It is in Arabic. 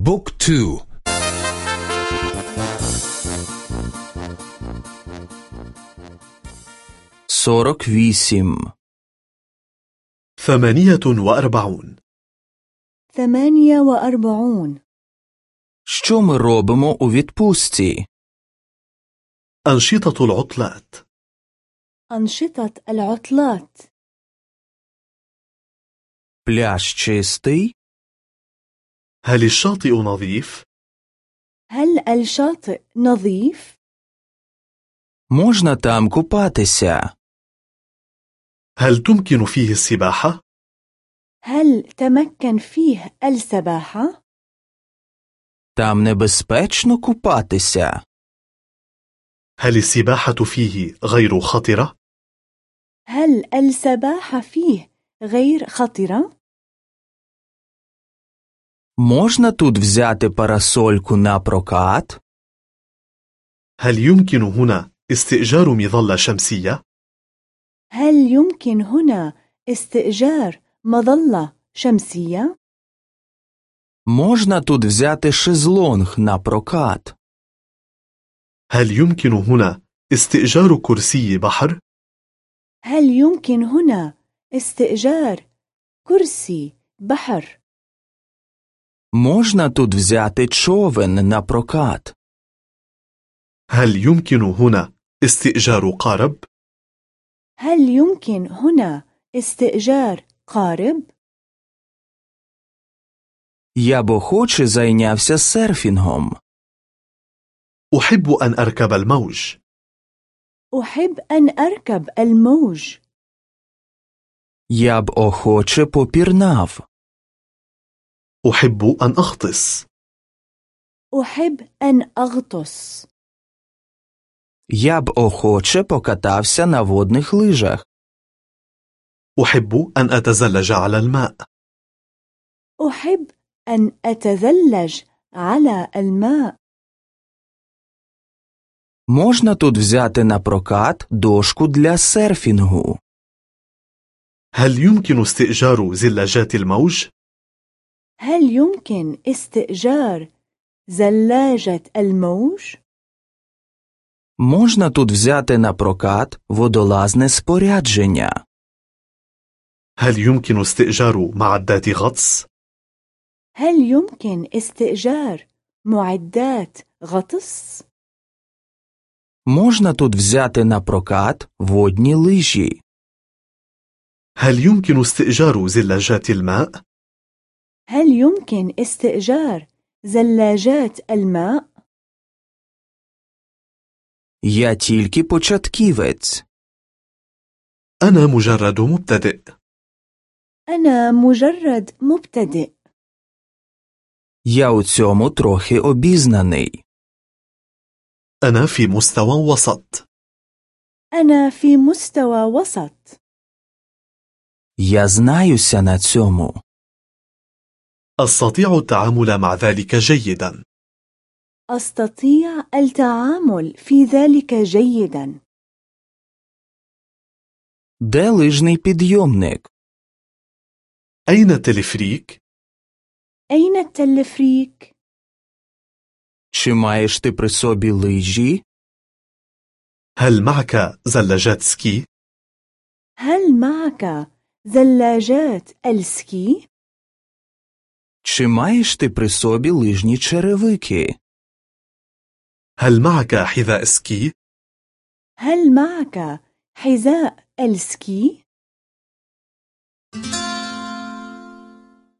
بوك تو سورك فيسم ثمانية وأربعون ثمانية وأربعون Що ми робимо у відпустці? أنشطة العطلات أنشطة العطلات Пляж чистий? هل الشاطئ نظيف؟ هل الشاطئ نظيف؟ Можна там купатися? هل تمكن فيه السباحة؟ هل تمكن فيه السباحة؟ Там небезпечно купатися? هل السباحة فيه غير خطرة؟ هل السباحة فيه غير خطرة؟ Можна тут взяти парасольку на прокат? هل يمكن هنا استئجار مظلة شمسية؟ هل يمكن هنا استئجار مظلة شمسية؟ Можна тут взяти шезлонг на прокат? هل يمكن هنا استئجار كرسي بحر؟ هل يمكن هنا استئجار كرسي بحر؟ Можна тут взяти човен на прокат? هل يمكن هنا استئجار قارب؟ هل يمكن هنا استئجار قارب؟ Я б охоче зайнявся серфінгом. أحب أن أركب الموج أحب أن أركب الموج. Я б охоче попірнав. أحب أن أغطس أحب أن أغطس. Я б охоче покатався на водних лижах. أحب أن أتزلج على الماء أحب أن أتزلج على الماء. Можна тут взяти на прокат дошку для серфінгу. هل يمكن استئجار زلاجات الموج؟ هل يمكن استئجار زلاجة الموج؟ Можна тут взяти на прокат водолазне спорядження. هل يمكن استئجار معدات غطس؟ هل يمكن استئجار معدات غطس؟ Можна тут взяти на прокат водні лижі. هل يمكن استئجار زلاجات الماء؟ هل يمكن استئجار زلاجات الماء؟ Я тільки початківець. أنا مجرد مبتدئ أنا مجرد مبتدئ. Я у цьому трохи обізнаний. أنا في مستوى وسط أنا في مستوى وسط. Я знаюся на цьому. أستطيع التعامل مع ذلك جيدا أستطيع التعامل في ذلك جيدا. Де лижний підйомник? أين التلفريك؟ أين التلفريك؟ Чи маєш ти при собі лижі? هل معك زلاجات سكي؟ هل معك زلاجات السكي؟ Чи маєш ти при собі лижні черевики? هل معك حذاء سكي؟ هل معك حذاء السكي؟